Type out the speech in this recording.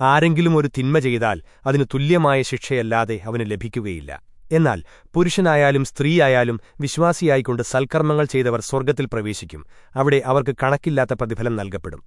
ആരെങ്കിലും ഒരു തിന്മ ചെയ്താൽ അതിനു തുല്യമായ ശിക്ഷയല്ലാതെ അവന് ലഭിക്കുകയില്ല. എന്നാൽ പുരുഷനായാലും സ്ത്രീയായാലും വിശ്വാസിയായിക്കൊണ്ട് സൽക്കർമ്മങ്ങൾ ചെയ്തവർ സ്വർഗത്തിൽ പ്രവേശിക്കും. അവിടെ അവർക്ക് കണക്കില്ലാത്ത പ്രതിഫലം നൽകപ്പെടും.